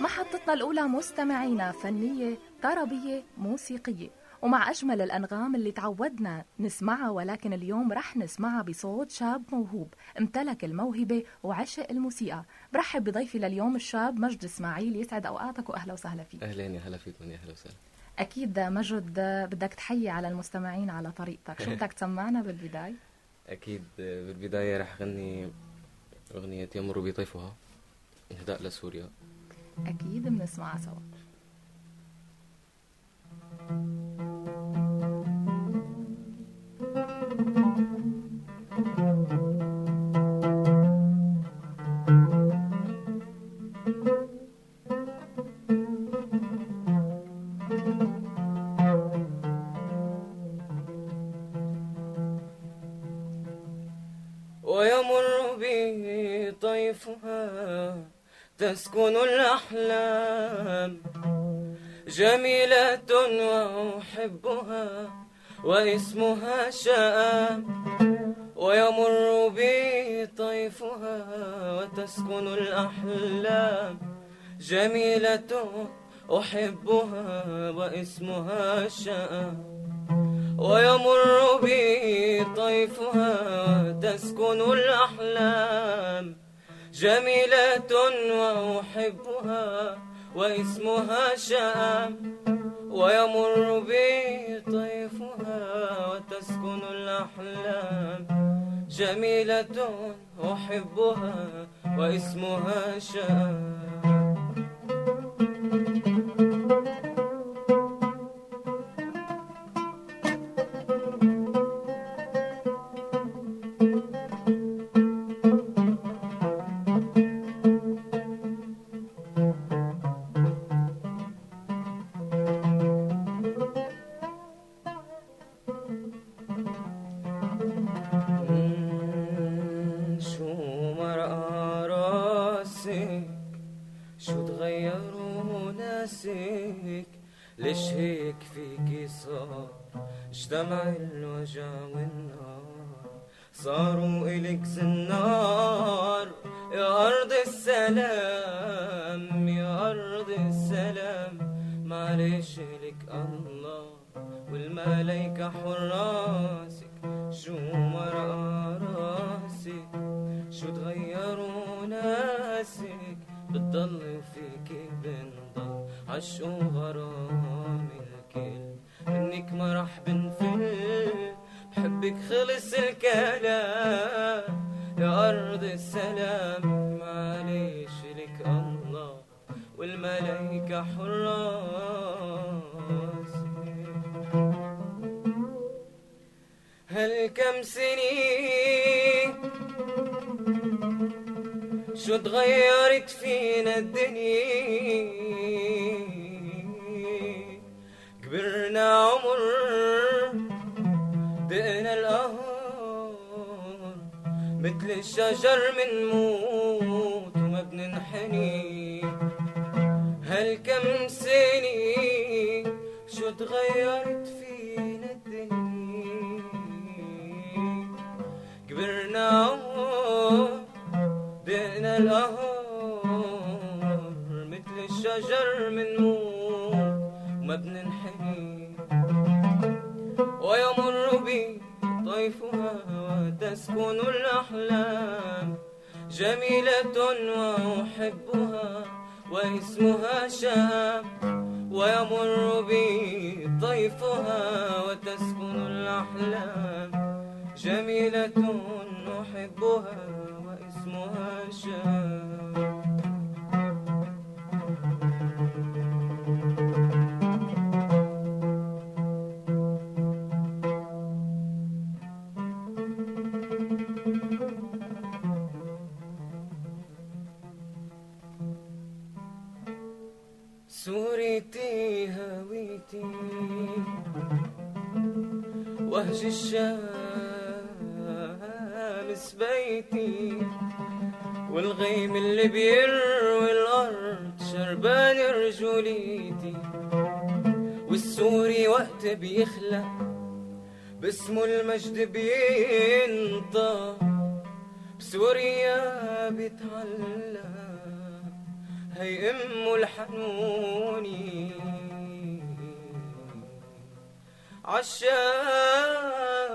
محطتنا الأولى مستمعينا فنية طربية موسيقية. ومع أجمل الأنغام اللي تعودنا نسمعها ولكن اليوم رح نسمعها بصوت شاب موهوب. امتلك الموهبة وعشق الموسيقى. برحب بضيفي لليوم الشاب مجد إسماعيل. يسعد أوقاتك وأهلا وسهلا فيك. أهلين يا هلا فيكم يا هلا وسهلا. أكيد مجد بدك تحيي على المستمعين على طريقتك. شو بدك تسمعنا بالبداية؟ أكيد بالبداية رح غني أغنية يمر بطيفها إهداء لسوريا. أكيد بنسمعها سوا. تسكن الأحلام. جميلة وأحبها واسمها شام. ويمر بي طيفها وتسكن الأحلام. جميلة أحبها واسمها شام. ويمر بي طيفها وتسكن الأحلام. جميلة وأحبها واسمها شام ويمر بي طيفها وتسكن الأحلام. جميلة أحبها واسمها شام. حراسك هل كم سنين شو تغيرت فينا الدنيا؟ كبرنا عمر دقنا القهر مثل الشجر منموت وما بننحني. هل كم سنة شو تغيرت فينا الدنيا؟ كبرنا دقنا القهر مثل الشجر منموت وما بننحني. ويمر بي طيفها وتسكن الأحلام جميلة وأحبها. واسمها شام ويمر بي طيفها وتسكن الأحلام. جميلة أحبها واسمها شام سوريتي هويتي وهج الشمس بيتي. والغيم اللي بيروي الأرض شربان رجوليتي والسوري وقت بيخلق باسمه المجد بينطق. بسوريا بيتعلق. هي أم الحنوني عالشام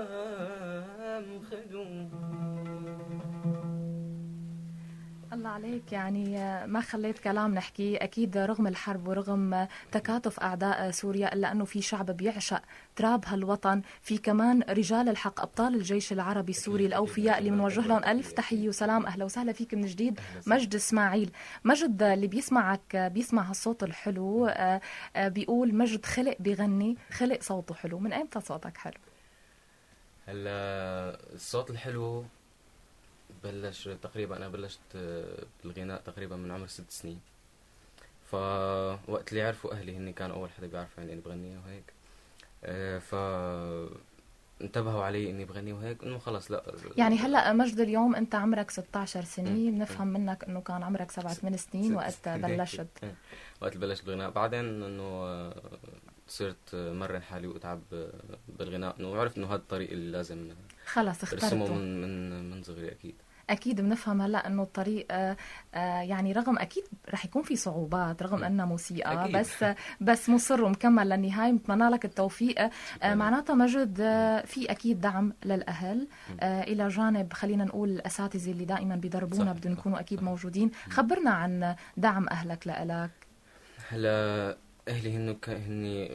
الله عليك. يعني ما خليت كلام نحكيه أكيد رغم الحرب ورغم تكاتف أعداء سوريا إلا أنه في شعب بيعشق تراب هالوطن في كمان رجال الحق أبطال الجيش العربي السوري الأوفياء اللي بنوجه لهم ألف تحية وسلام. أهلا وسهلا فيك من جديد مجد إسماعيل. مجد اللي بيسمعك بيسمع هالصوت الحلو آه، آه، بيقول مجد خلق بيغني خلق صوته حلو. من أيمتى صوتك حلو؟ هلا الصوت الحلو بلش تقريبا أنا بلشت آه، بالغناء تقريبا من عمر ست سنين. فوقت اللي عرفوا أهلي هني كانوا أول حدا بيعرفوا يعني إني بغني وهيك. آه، ف انتبهوا علي إني بغني وهيك إنه خلص لا. يعني هلأ مجد اليوم أنت عمرك 16 سنه بنفهم منك إنه كان عمرك 7 8 سنين وقت بلشت. وقت بلشت بالغناء. بعدين إنه آه، صرت مرن حالي وأتعب بالغناء. إنه عرفت إنه هذا الطريق اللي لازم خلص اخترته. من من من صغري أكيد. أكيد بنفهم هلأ إنه الطريق آه، آه، يعني رغم أكيد رح يكون في صعوبات رغم إنها موسيقى أكيد. بس بس مصر ومكمل للنهاية بتمنى لك التوفيق. آه، معناتها مجد في أكيد دعم للأهل. إلى جانب خلينا نقول الأساتذة اللي دائما بيدربونا بدهم يكونوا أكيد موجودين. خبرنا عن دعم أهلك لك هلأ أهلي هن هن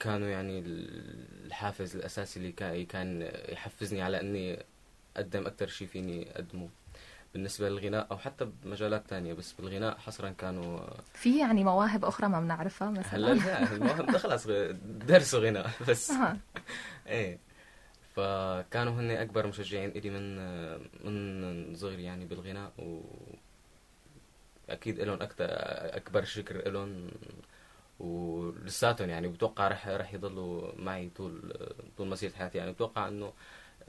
كانوا يعني الحافز الأساسي اللي كان يحفزني على إني أقدم أكثر شيء فيني أقدمه. بالنسبة للغناء أو حتى بمجالات تانية بس بالغناء حصرا كانوا في يعني مواهب أخرى ما بنعرفها مثلا؟ هلا لا المواهب خلص درسوا غناء بس إيه. فكانوا هن أكبر مشجعين إلي من من صغري يعني بالغناء و أكيد لهم أكثر أكبر شكر لهم ولساتهم يعني بتوقع رح رح يضلوا معي طول طول مسيرة حياتي. يعني بتوقع إنه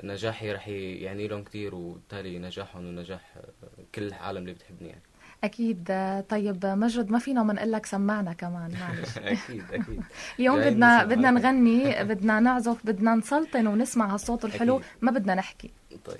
نجاحي رح يعني لهم كثير وبالتالي نجاحهم ونجاح كل العالم اللي بتحبني يعني. أكيد. طيب مجد ما فينا ما نقول لك سمعنا كمان معلش. أكيد أكيد. اليوم بدنا بدنا نغني بدنا نعزف بدنا نسلطن ونسمع هالصوت الحلو أكيد. ما بدنا نحكي. طيب.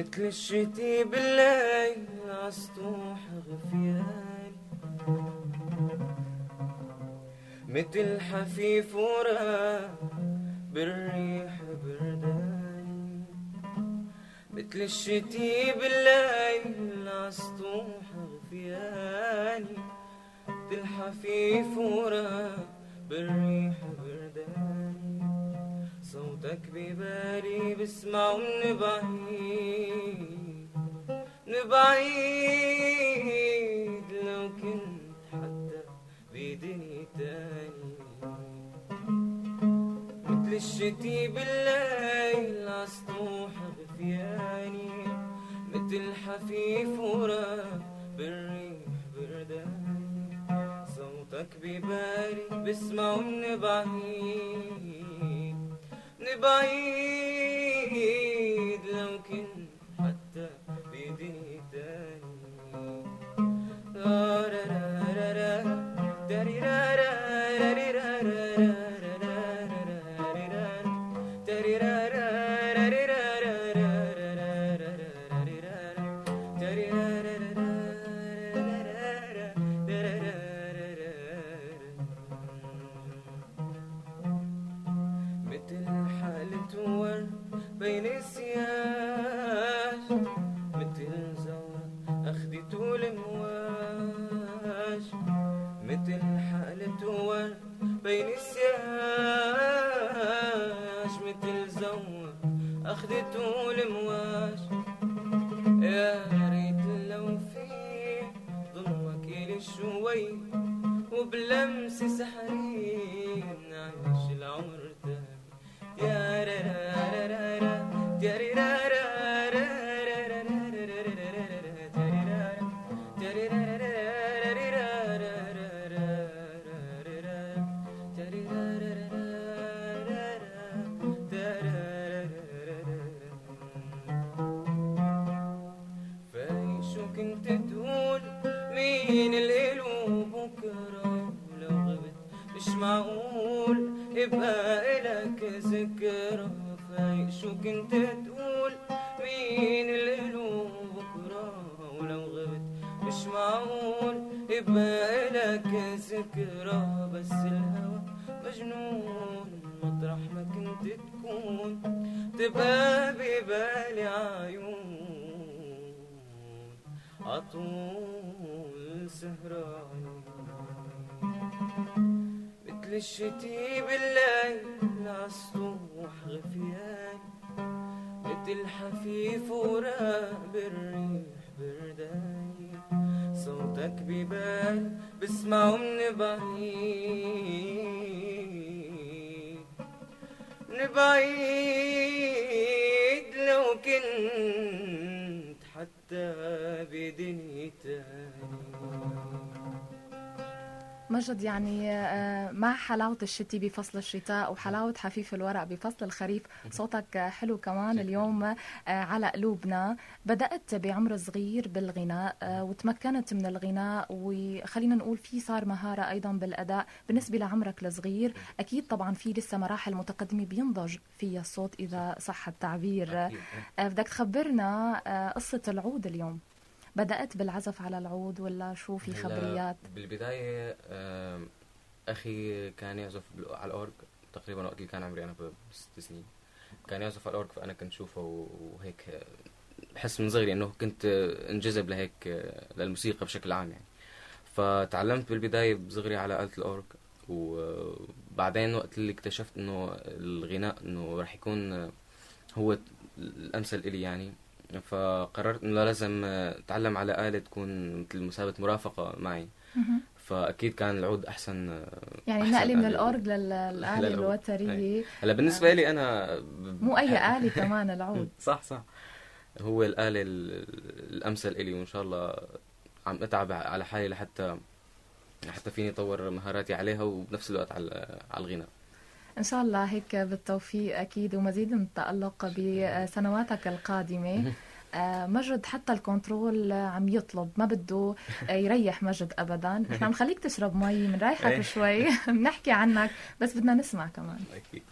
مثل الشتي بالليل عسطوح غفيان مثل حفيف وراء بالريح بردان مثل الشتي بالليل عسطوح غفياني مثل حفيف وراء بالريح صوتك ببالي بسمعه من بعيد من إلك ذكرى بس الهوى مجنون مطرح ما كنت تكون تبقى ببالي عيون. عطول سهران مثل الشتي بالليل عالسطوح غفيان. مثل حفيف وراق بالريح بردان صوتك ببال بسمعه من بعيد. من بعيد لو كنت حتى بدنيا تاني. مجد يعني آه، مع حلاوة الشتي بفصل الشتاء وحلاوة حفيف الورق بفصل الخريف. صوتك حلو كمان اليوم آه، على قلوبنا. بدأت بعمر صغير بالغناء آه، وتمكنت من الغناء وخلينا نقول في صار مهارة أيضا بالأداء بالنسبة لعمرك الصغير. أكيد طبعا في لسه مراحل متقدمة بينضج فيها الصوت إذا صح. التعبير. بدك تخبرنا قصة العود اليوم. بدأت بالعزف على العود ولا شو في خبريات؟ بالبداية آم، أخي كان يعزف على الأورج تقريبا وقت اللي كان عمري أنا بست سنين. كان يعزف على الأورج فأنا كنت شوفه وهيك آه، بحس من صغري إنه كنت آه، انجذب لهيك آه، للموسيقى بشكل عام يعني. فتعلمت بالبداية بصغري على آلة الأورج وبعدين وقت اللي اكتشفت إنه الغناء إنه راح يكون آه، هو الأمثل إلي يعني. فقررت إنه لازم آه، أتعلم على آلة تكون مثل مثابة مرافقة معي. فأكيد كان العود أحسن يعني أحسن النقلة من آلة. الأورج لل- للآلة للعود. الوترية هلا بالنسبة لي أنا مو بحب- آلة كمان العود. صح صح. هو الآلة ال- الأمثل إلي وإن شاء الله عم أتعب على حالي لحتى حتى فيني أطور مهاراتي عليها وبنفس الوقت على على الغناء. إن شاء الله هيك بالتوفيق أكيد ومزيد من التألق بسنواتك القادمة. آه، مجد حتى الكنترول عم يطلب ما بده يريح مجد ابدا. نحن عم خليك تشرب مي بنريحك إيه. شوي. بنحكي عنك بس بدنا نسمع كمان. أكيد.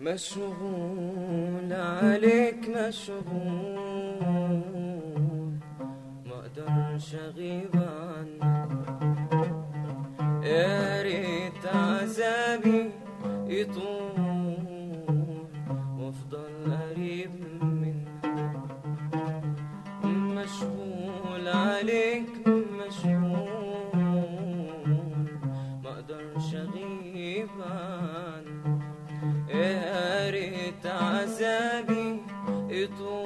مشغول عليك مشغول. ما أقدرش أغيب عنك. يا ريت عذابي يطول. يطول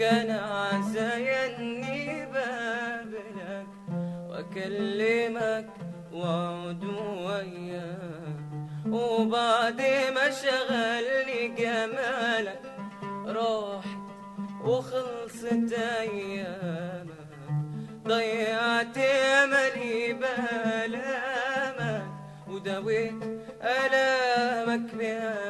وكان عزايا اني بهواك أكلمك وأعود وياك وبعد ما شغلني جمالك راحت وخلصت أيامك. ضيعت أملي بآلامك ودويت ألامك بهاري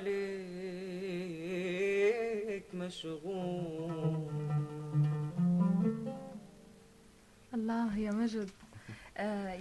عليك مشغول. الله يا مجد.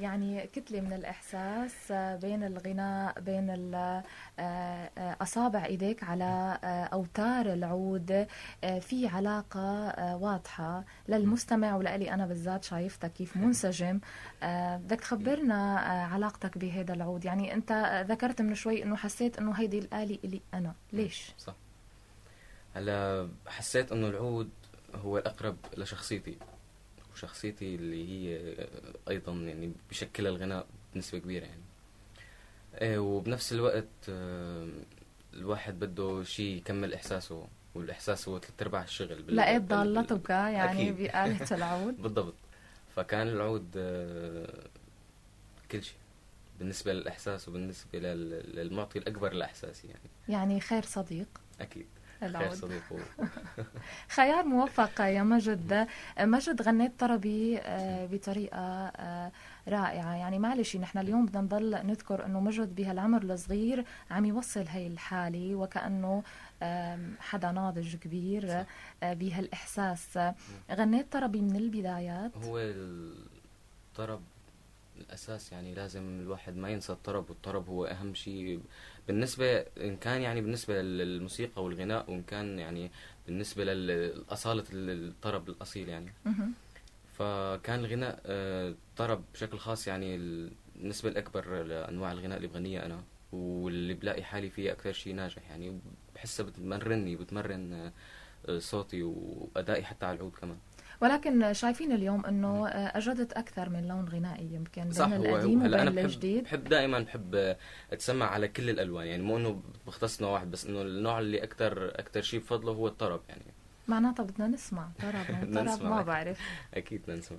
يعني كتلة من الإحساس آه، بين الغناء بين آه، آه، أصابع إيديك على آه، أوتار العود. آه، في علاقة آه، واضحة للمستمع ولألي أنا بالذات شايفتك كيف منسجم. آه، بدك تخبرنا آه، علاقتك بهذا العود. يعني أنت آه، ذكرت من شوي أنه حسيت أنه هيدي الآلة إلي أنا. ليش؟ صح. هلا حسيت إنه العود هو الأقرب لشخصيتي. وشخصيتي اللي هي أيضا يعني بشكل الغناء بنسبة كبيرة يعني. إيه وبنفس الوقت آه، الواحد بده شيء يكمل إحساسه والإحساس هو ثلاث أرباع الشغل بال- لقيت بال- ضالتك يعني أكيد. بآلة العود. بالضبط. فكان العود آه، كل شيء بالنسبة للإحساس وبالنسبة لل- للمعطي الأكبر لإحساسي يعني. يعني خير صديق. أكيد. خير العود. خيار موفق يا مجد. مجد غنيت طربي آه، بطريقة آه، رائعة. يعني معلش نحن اليوم بدنا نضل نذكر إنه مجد بهالعمر الصغير عم يوصل هي الحالة وكأنه حدا ناضج كبير. آه، بهالإحساس. غنيت طربي من البدايات؟ هو الطرب الأساس يعني لازم الواحد ما ينسى الطرب والطرب هو أهم شيء بالنسبة إن كان يعني بالنسبة للموسيقى والغناء وإن كان يعني بالنسبة لأصالة الطرب الأصيل يعني. فكان الغناء آه، طرب بشكل خاص يعني النسبة الأكبر لأنواع الغناء اللي بغنيها أنا واللي بلاقي حالي فيه أكثر شيء ناجح يعني. بحسها بتمرني بتمرن آه، صوتي وأدائي حتى على العود كمان. ولكن شايفين اليوم إنه أجدت أكثر من لون غنائي يمكن صح بين هو القديم وبين بحب الجديد. بحب دائما بحب أتسمع على كل الألوان يعني مو إنه بختص نوع واحد بس إنه النوع اللي أكثر أكثر شيء بفضله هو الطرب يعني. معناتها بدنا نسمع طرب طرب نسمع. ما بعرف. أكيد بدنا نسمع.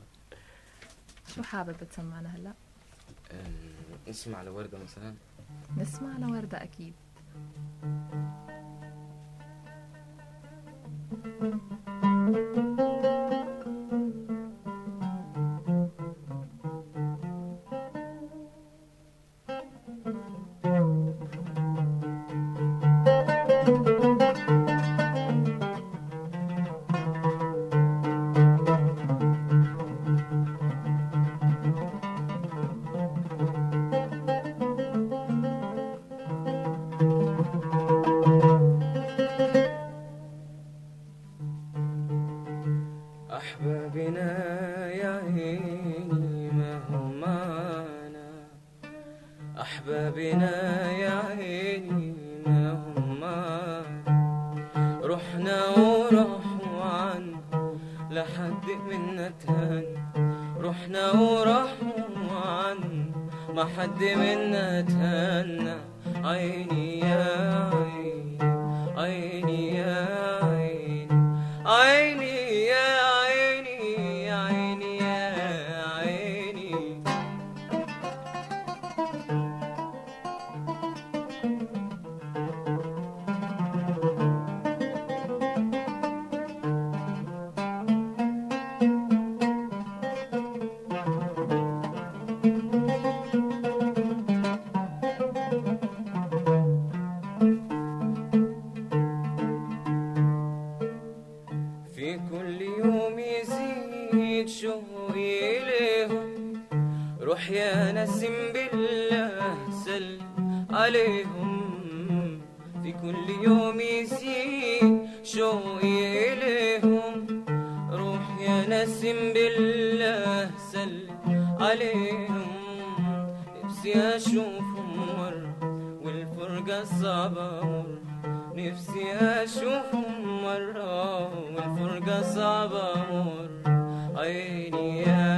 شو حابب تسمعنا هلأ؟ نسمع لوردة مثلا. نسمع لوردة أكيد. أحبابنا عليهم في كل يوم يزيد شوقي إليهم. روح يا نسم بالله سل عليهم. نفسي أشوفهم مرة والفرقة صعبة مرة نفسي أشوفهم مرة والفرقة صعبة مر. عيني يا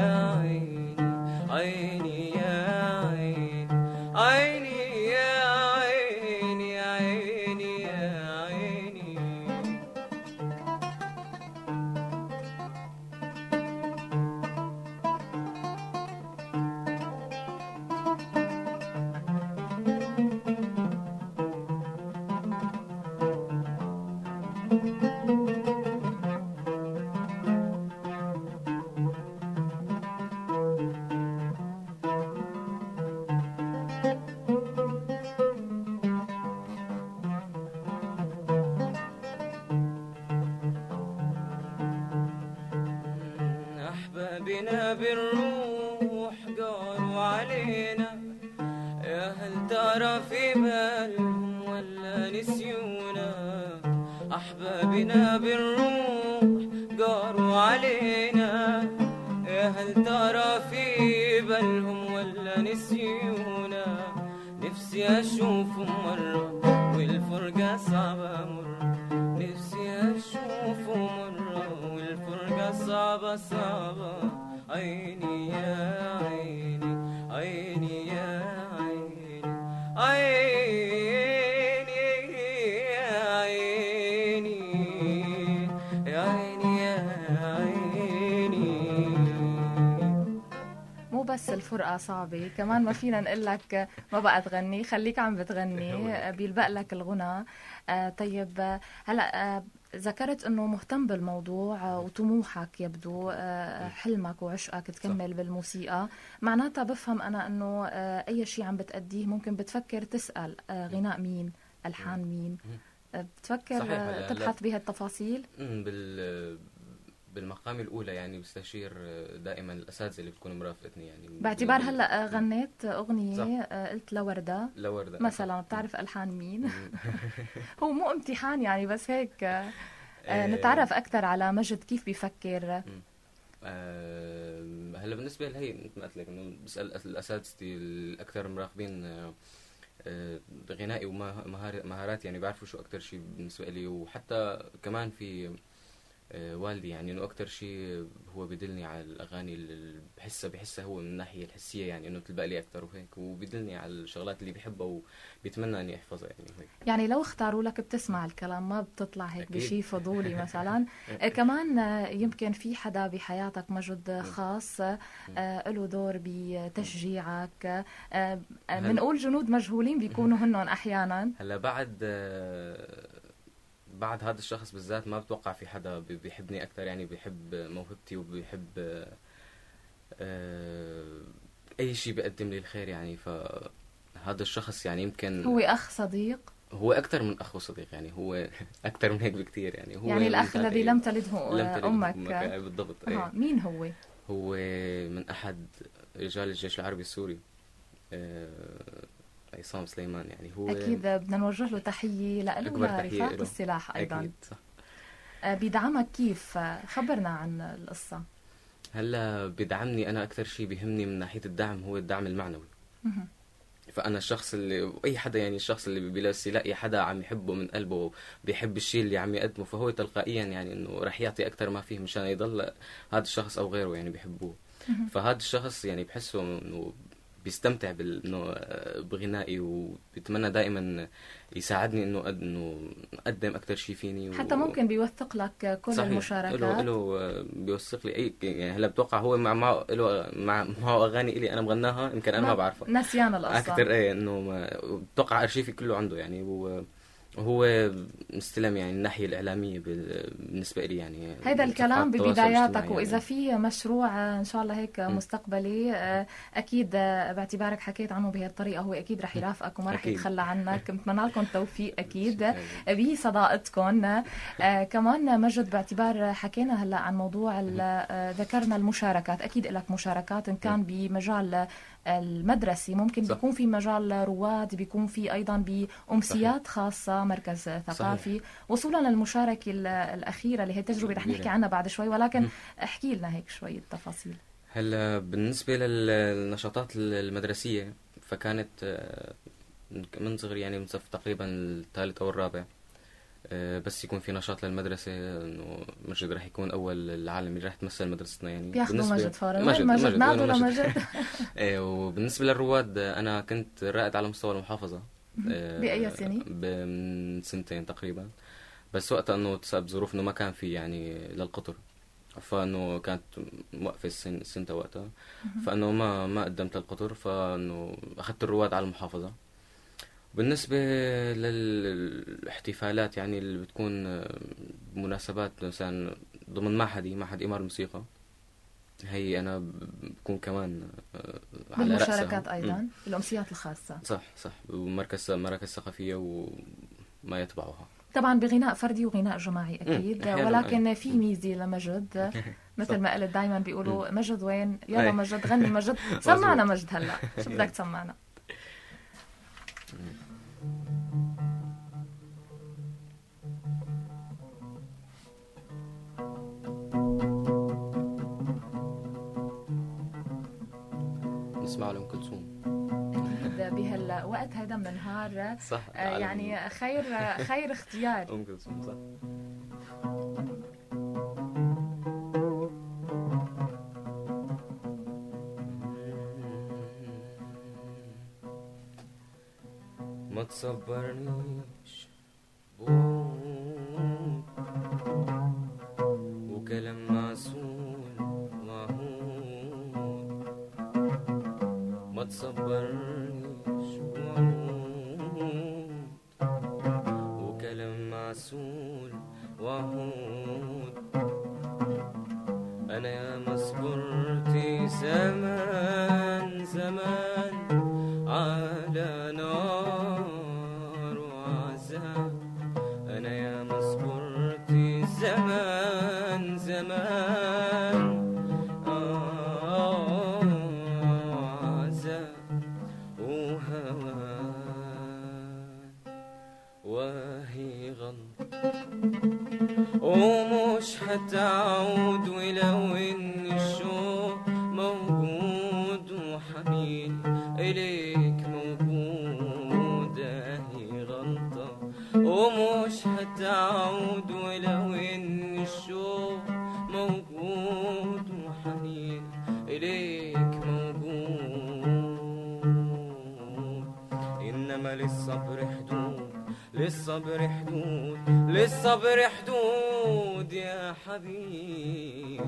مرة والفرقة صعبة مرة نفسي أشوفه صعبة صعبة. عيني يا عيني عيني بس الفرقة صعبة. كمان ما فينا نقول لك ما بقى تغني. خليك عم بتغني. بيلبق لك الغنى. آه، طيب آه، هلا آه، ذكرت إنه مهتم بالموضوع وطموحك يبدو حلمك وعشقك تكمل بالموسيقى. معناتها بفهم أنا إنه أي شيء عم بتأديه ممكن بتفكر تسأل غناء مين؟ ألحان مين؟ بتفكر صحيح، تبحث بهالتفاصيل؟ بال بالمقام الأولى يعني بستشير دائما الأساتذة اللي بتكون مرافقتني يعني. باعتبار هلأ آه، غنيت. أغنية آه، قلت لوردة. لوردة مثلا بتعرف ألحان مين. هو مو امتحان يعني بس هيك آه، آه، آه، نتعرف أكثر على مجد كيف بيفكر. آه، هلأ بالنسبة لهي مثل ما قلت لك إنه بسأل اساتذتي الأكثر مراقبين آه، آه، غنائي ومهارات يعني بيعرفوا شو أكثر شيء بالنسبة لي. وحتى كمان في آه، والدي يعني إنه أكثر شيء هو بيدلني على الأغاني اللي بحسها بحسها هو من الناحية الحسية يعني إنه تلبق لي أكثر وهيك وبيدلني على الشغلات اللي بحبها وبيتمنى إني أحفظها يعني هيك يعني لو اختاروا لك بتسمع الكلام ما بتطلع هيك. بشيء فضولي مثلا. كمان يمكن في حدا بحياتك مجد خاص آه، له دور بتشجيعك. آه، آه،. بنقول جنود مجهولين بيكونوا هنن أحيانا. هلا بعد بعد هذا الشخص بالذات ما بتوقع في حدا بي- بيحبني أكثر يعني بيحب موهبتي وبيحب آه، آه، أي شيء بيقدم لي الخير يعني. فهذا الشخص يعني يمكن هو أخ صديق؟ هو أكثر من أخ وصديق يعني. هو أكثر من هيك بكثير يعني. هو يعني الأخ الذي لم تلده لم آه، أمك. أي بالضبط. آه، أي. مين هو؟ هو من أحد رجال الجيش العربي السوري. آه، عصام سليمان يعني هو أكيد بدنا نوجه له تحية له أكبر تحية ولرفاق له. السلاح أيضا. أكيد صح. آه، بيدعمك كيف؟ آه، خبرنا عن القصة. هلا بدعمني أنا أكثر شيء بيهمني من ناحية الدعم هو الدعم المعنوي. فأنا الشخص اللي أي حدا يعني الشخص اللي بيلاقي يلاقي حدا عم يحبه من قلبه بيحب الشيء اللي عم يقدمه فهو تلقائيا يعني إنه رح يعطي أكثر ما فيه مشان يضل هذا الشخص أو غيره يعني بيحبوه. فهذا الشخص يعني بحسه إنه بيستمتع بال إنه آه، بغنائي وبيتمنى دائما يساعدني إنه. إنه أقدم أكثر شيء فيني و... حتى ممكن بيوثق لك كل صحيح. المشاركات له له بيوثق لي أي يعني هلأ بتوقع هو مع معه له مع معه أغاني إلي أنا مغناها يمكن أنا ما بعرفها نسيان القصة أكثر إيه إنه ما- بتوقع ارشيفي كله عنده يعني هو وهو مستلم يعني الناحية الإعلامية بال- بالنسبة لي يعني هيدا الكلام ببداياتك الاجتماعي وإذا يعني. في مشروع آه، إن شاء الله هيك. مستقبلي آه، أكيد آه، باعتبارك حكيت عنه بهالطريقة هو أكيد رح يرافقك وما رح. يتخلى عنك. بتمنى لكم التوفيق أكيد يعني بصداقتكم. كمان مجد باعتبار حكينا هلأ عن موضوع ذكرنا المشاركات. أكيد لك مشاركات إن كان بمجال المدرسي ممكن صح. بيكون في مجال رواد بيكون في أيضا بأمسيات خاصة مركز ثقافي وصولا للمشاركة ال- الأخيرة اللي هي تجربه رح. نحكي عنها بعد شوي ولكن. احكي لنا هيك شوية تفاصيل هلا بالنسبة للنشاطات المدرسية فكانت آه، من صغري يعني من صف تقريبا الثالث أو الرابع بس يكون في نشاط للمدرسة إنه مجد رح يكون أول العالم اللي رح تمثل مدرستنا يعني بياخذوا مجد فارغ مجد مجد, مجد وين لمجد. إيه وبالنسبة للرواد آه، أنا كنت رائد على مستوى المحافظة آه، بأي سنة؟ من سنتين تقريبا. بس وقتها إنه بسبب ظروف إنه ما كان في يعني للقطر. فإنه كانت موقفة السن السنة وقتها. فإنه ما ما قدمت للقطر فإنه أخذت الرواد على المحافظة. بالنسبة للاحتفالات يعني اللي بتكون بمناسبات مثلا ضمن معهدي معهد إمار الموسيقى هي أنا بكون كمان آه، على بالمشاركات مم. أيضا الأمسيات الخاصة. صح صح. ومركز مراكز ثقافية وما يتبعها. طبعا بغناء فردي وغناء جماعي أكيد. ولكن أي. في ميزة لمجد. مثل ما قلت دائما بيقولوا مجد وين؟ يلا. مجد غني مجد. سمعنا مجد هلأ. شو بدك تسمعنا نسمع لأم كلثوم. أكيد بهالوقت هذا من النهار صح آه، يعني خير خير اختيار. أم كلثوم صح. ما تصبرنيش وكلام معسول معهود ما تصبرنيش وعود وكلام معسول وعود أنا يا ما صبرت ومش هتعود ولو ان الشوق موجود وحنين إليك موجود هي غلطة ومش هتعود ولو ان الشوق موجود وحنين إليك موجود. إنما للصبر حدود للصبر حدود للصبر حدود. حبيبي.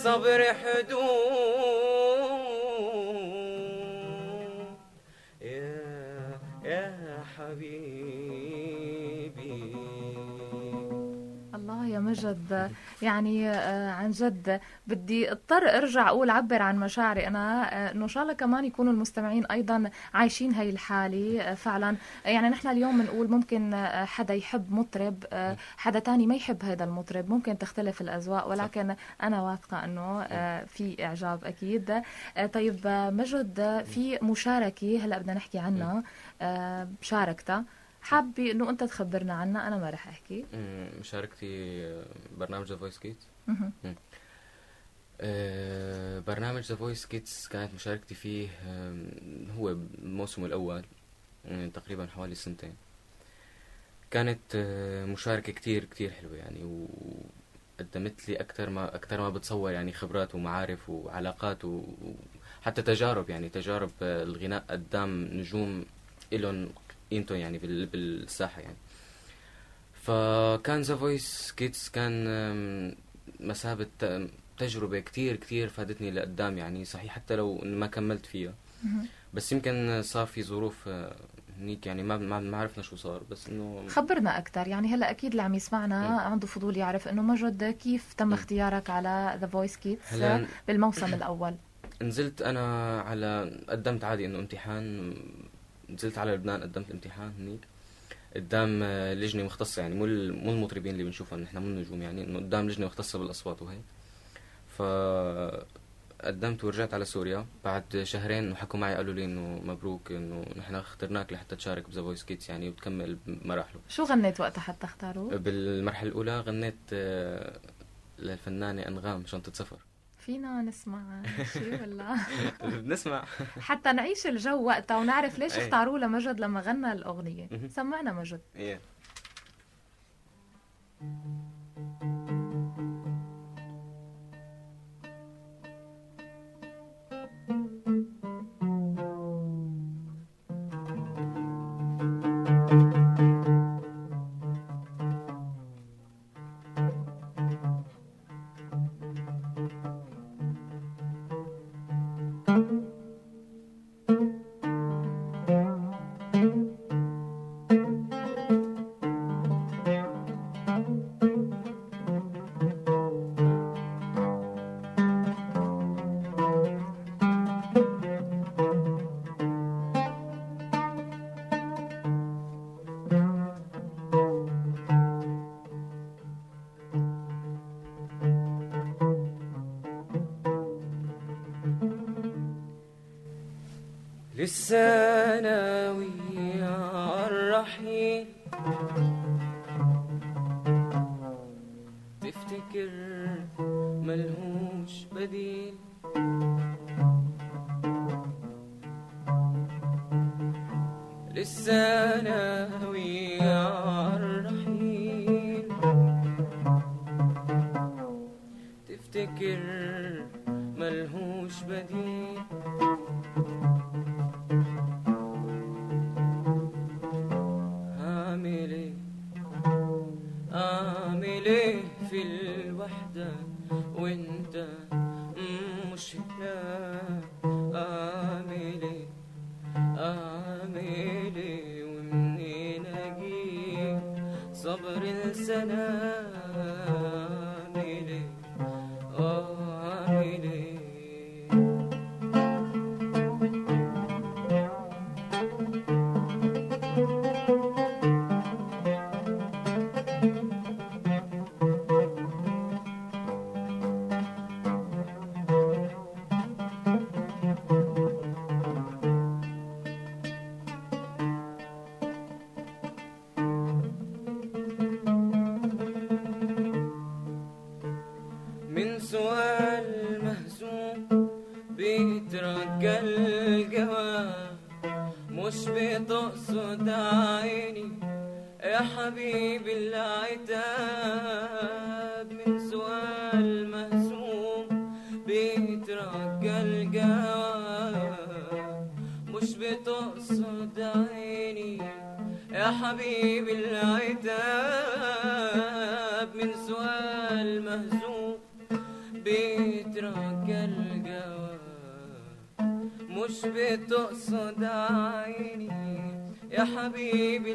للصبر حدود. مجد يعني آه، عن جد. بدي اضطر ارجع أقول عبر عن مشاعري أنا آه، إنه إن شاء الله كمان يكونوا المستمعين أيضا عايشين هاي الحالة آه، فعلا. يعني نحن اليوم بنقول ممكن حدا يحب مطرب حدا تاني ما يحب هذا المطرب. ممكن تختلف الأذواق ولكن أنا واثقة إنه في إعجاب أكيد. طيب مجد في مشاركة هلأ بدنا نحكي عنها شاركتها حابة إنه أنت تخبرنا عنها؟ أنا ما رح أحكي. مشاركتي برنامج The Voice Kids برنامج The Voice Kids كانت مشاركتي فيه هو الموسم الأول تقريبا حوالي سنتين. كانت آه، مشاركة كتير كتير حلوة يعني وقدمت لي أكثر ما أكثر ما بتصور يعني خبرات ومعارف وعلاقات وحتى تجارب يعني تجارب آه، الغناء قدام نجوم إلهم قيمته يعني بالساحة يعني. فكان The Voice Kids كان مثابة تجربة كتير كتير فادتني لقدام يعني. صحيح حتى لو ما كملت فيها. بس يمكن صار في ظروف آه، هنيك يعني ما ما عرفنا شو صار. بس إنه خبرنا أكثر يعني هلأ أكيد اللي عم يسمعنا م. عنده فضول يعرف إنه مجد كيف تم م. اختيارك على The Voice Kids بالموسم الأول؟ نزلت أنا على قدمت عادي إنه امتحان نزلت على لبنان قدمت الامتحان هنيك. قدام آه، لجنة مختصة يعني مو مو المطربين اللي بنشوفهم نحن مو النجوم يعني إنه قدام لجنة مختصة بالأصوات وهيك. ف قدمت ورجعت على سوريا. بعد شهرين وحكوا معي قالوا لي إنه مبروك إنه نحن اخترناك لحتى تشارك ب The Voice Kids يعني وتكمل بمراحله. شو غنيت وقتها حتى اختاروا؟ بالمرحلة الأولى غنيت آه، للفنانة أنغام شنطة سفر فينا نسمع شيء ولا؟ بنسمع حتى نعيش الجو وقتها ونعرف ليش اختاروه لمجد لما غنى الأغنية. سمعنا مجد. لسه ناوي يا حبيبي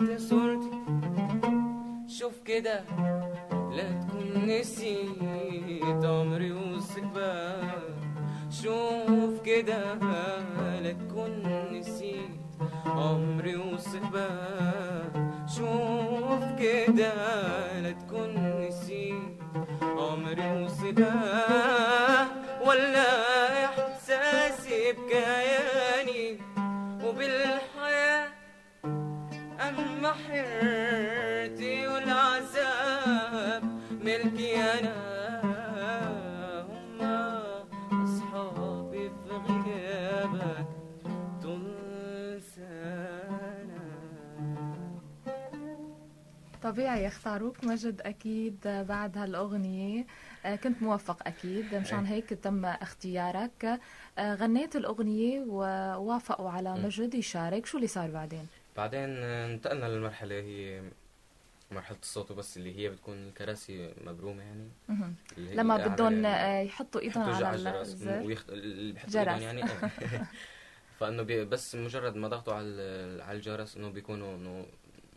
خدت صورتي شوف كده لا تكون نسيت عمري وصباك شوف كده لا تكون نسيت عمري وصباك شوف كده لا تكون نسيت عمري وصباك ولا حيرتي والعذاب ملكي أنا. هما أصحابي في غيابك سنة طبيعي يختاروك مجد أكيد بعد هالأغنية. آه، كنت موفق أكيد مشان هيك تم اختيارك. آه، غنيت الأغنية ووافقوا على م. مجد يشارك. شو اللي صار بعدين؟ بعدين انتقلنا للمرحلة هي مرحلة الصوت وبس اللي هي بتكون الكراسي مبرومة يعني لما بدهم آه، يحطوا إيدهم على الجرس ويخت... اللي بيحطوا. إيدهم يعني. فإنه بي... بس مجرد ما ضغطوا على على الجرس إنه بيكونوا إنه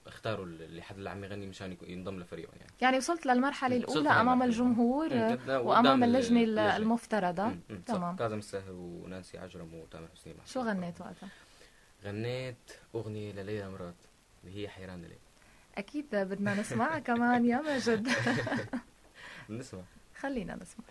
اختاروا اللي حد اللي عم يغني مشان ينضم لفريقهم يعني يعني وصلت للمرحلة الأولى أمام. الجمهور آه، وأمام اللجنة. المفترضة. تمام كاظم الساهر ونانسي عجرم وتامر حسني شو غنيت وقتها؟ غنيت أغنية لليلى مراد اللي هي حيران ليه أكيد بدنا نسمعها كمان يا مجد نسمع. خلينا نسمع.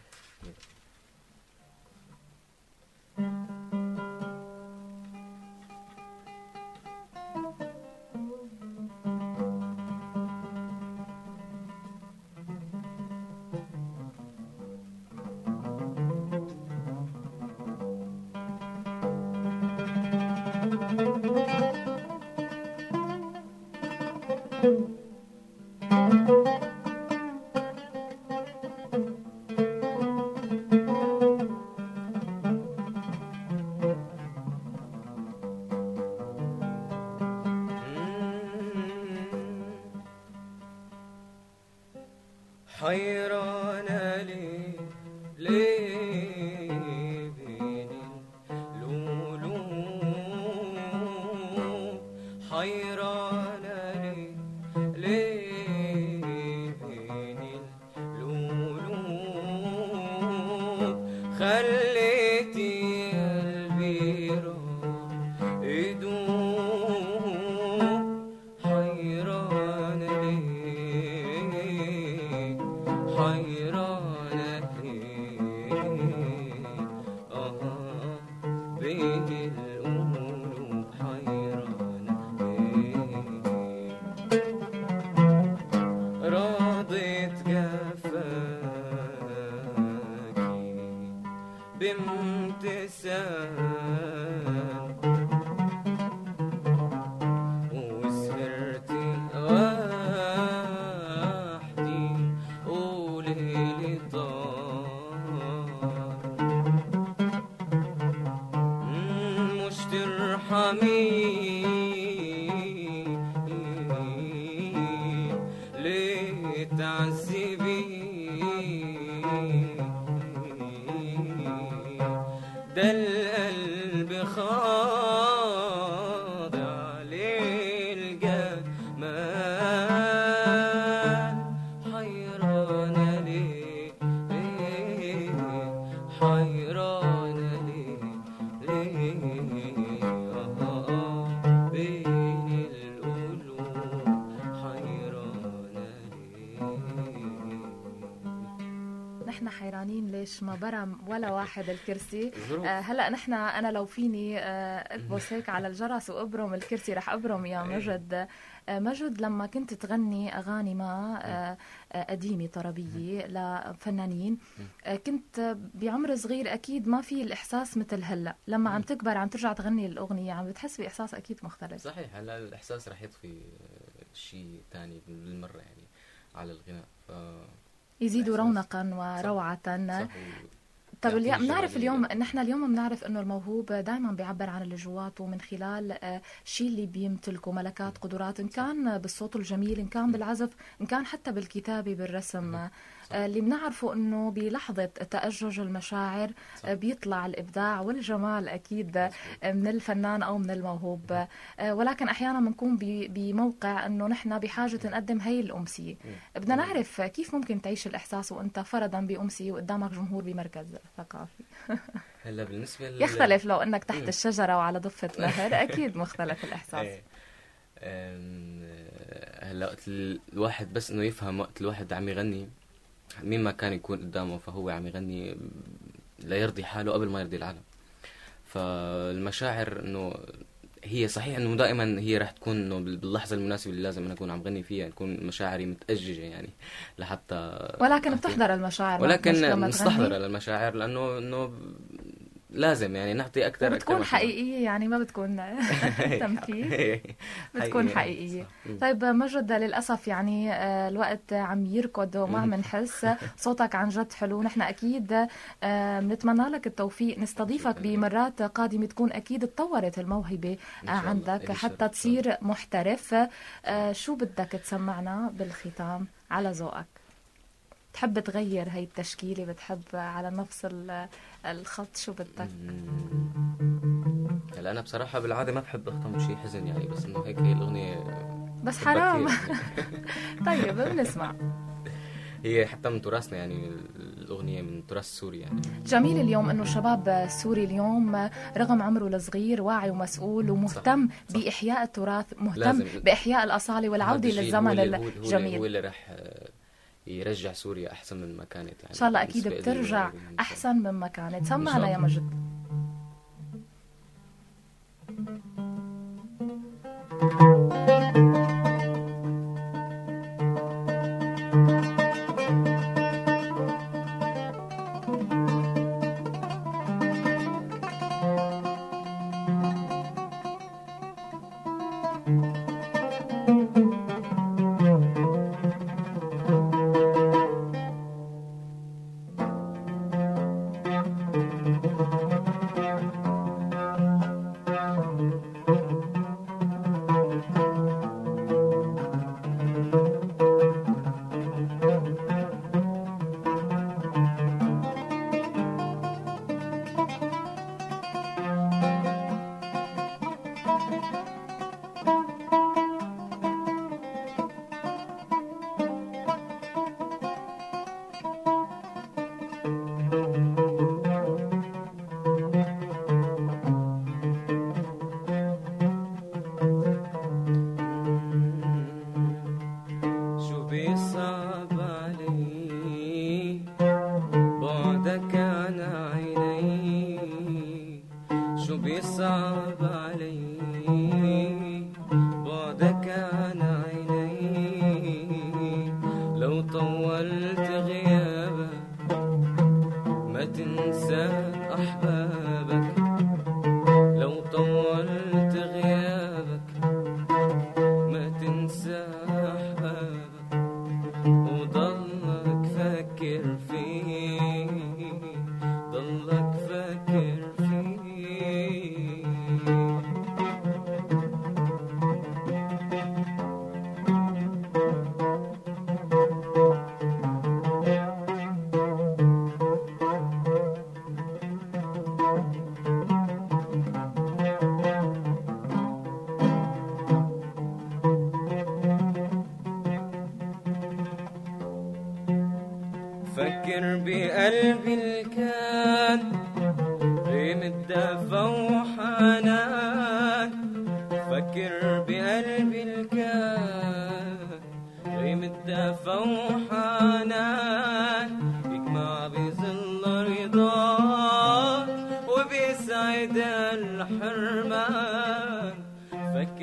ولا واحد الكرسي. آه، هلا نحن أنا لو فيني آه، اكبس هيك على الجرس وأبرم الكرسي رح أبرم يا إيه. مجد. آه، مجد لما كنت تغني أغاني ما آه، آه، قديمة طربية لفنانين آه، كنت بعمر صغير أكيد ما في الإحساس مثل هلأ. لما عم تكبر عم ترجع تغني الأغنية عم بتحس بإحساس أكيد مختلف. صحيح هلا الإحساس رح يضفي آه، شيء ثاني بالمرة يعني على الغناء. ف يزيد. رونقا وروعه. صح و- طب اليوم بنعرف. اليوم نحن اليوم بنعرف إنه الموهوب دائما بيعبر عن اللي جواته من خلال آه، شيء اللي بيمتلكه ملكات قدرات إن كان بالصوت الجميل إن كان بالعزف إن كان حتى بالكتابة بالرسم. آه، اللي بنعرفه إنه بلحظة تأجج المشاعر. آه، بيطلع الإبداع والجمال أكيد آه، من الفنان أو من الموهوب. آه، ولكن أحيانا بنكون بموقع إنه نحن بحاجة نقدم هي الأمسية. بدنا نعرف كيف ممكن تعيش الإحساس وأنت فرضا بأمسية وقدامك جمهور بمركز ثقافي. هلا بالنسبة لل- يختلف لو إنك تحت. الشجرة وعلى ضفة نهر أكيد مختلف الإحساس. إيه. آه، هلا وقت ال- الواحد بس إنه يفهم وقت الواحد عم يغني مين ما كان يكون قدامه فهو عم يغني ليرضي حاله قبل ما يرضي العالم فالمشاعر إنه هي صحيح إنه دائما هي رح تكون إنه بال- باللحظة المناسبة اللي لازم أنا أكون عم غني فيها تكون مشاعري متأججة يعني لحتى ولكن. بتحضر المشاعر مش ولكن تغني للمشاعر لأنه إنه لازم يعني نعطي أكثر وبتكون حقيقية يعني ما بتكون تمثيل بتكون حقيقية. طيب مجد للأسف يعني آه، الوقت عم يركض وما عم نحس. صوتك عن جد حلو. نحن أكيد آه، بنتمنى لك التوفيق. نستضيفك. بمرات قادمة تكون أكيد تطورت شاء الله. عندك حتى تصير محترف. آه، شو بدك تسمعنا بالختام؟ على ذوقك. تحب تغير هي التشكيلة بتحب على نفس ال- الخط شو بدك هلا أنا بصراحة بالعادة ما بحب أختم شيء حزن يعني بس إنه هيك هي الأغنية بس حرام. طيب بنسمع هي حتى من تراثنا يعني الأغنية من تراث سوري يعني جميل اليوم إنه الشباب السوري اليوم رغم عمره الصغير واعي ومسؤول ومهتم صح. بإحياء التراث مهتم لازم. بإحياء الأصالة والعودة للزمن اللي- هو- اللي- هو الجميل اللي رح يرجع سوريا أحسن من ما كانت يعني إن شاء الله أكيد بترجع. أحسن مما كانت سمعنا. يا مجد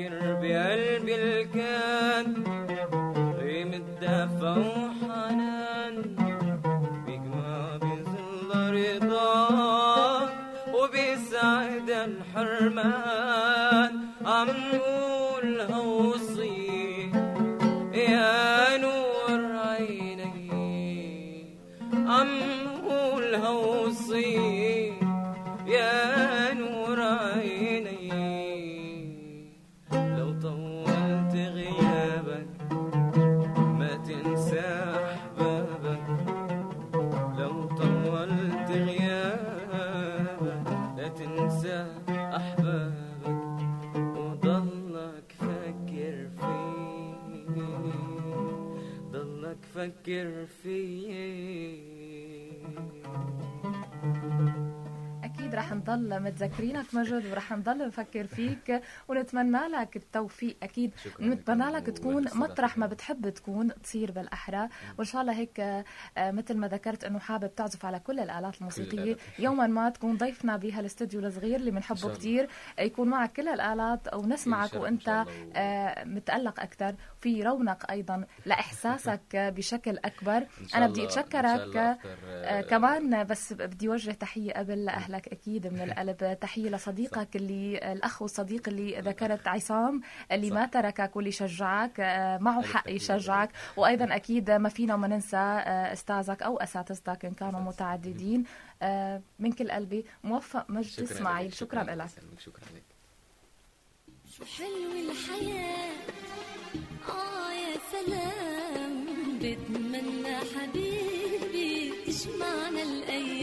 فكر بقلبي الكان ريم الدفى وحنان بيجمع بظل رضاك وبيسعد الحرمان. عم نقول fear رح نضل متذكرينك مجد ورح نضل نفكر فيك ونتمنى لك التوفيق شكراً نتمنى لك تكون مطرح ما. بتحب تكون تصير بالأحرى. وإن شاء الله هيك آه، مثل ما ذكرت إنه حابب تعزف على كل الآلات الموسيقية. الآلات. يوما ما تكون ضيفنا بهالاستوديو الصغير اللي بنحبه. كتير. يكون معك كل الآلات أو نسمعك شرف إن وأنت شاء الله. و- آه، متألق أكثر في رونق أيضا لإحساسك بشكل شاء أنا بدي أكتر، آه، كمان بس بدي وجه تحية قبل لأهلك أكيد من القلب تحية لصديقك اللي الأخ والصديق اللي ذكرت عصام اللي صح. ما تركك واللي شجعك آه، معه حق يشجعك وأيضا أكيد ما فينا وما ننسى آه، أستاذك أو أساتذتك إن كانوا متعددين. آه، من كل قلبي. موفق مجد شكراً إسماعيل. لك، شكرا الله لك. شكرا لك. شو حلو الحياة آه يا سلام. بتمنى حبيبي تجمعنا الأيام؟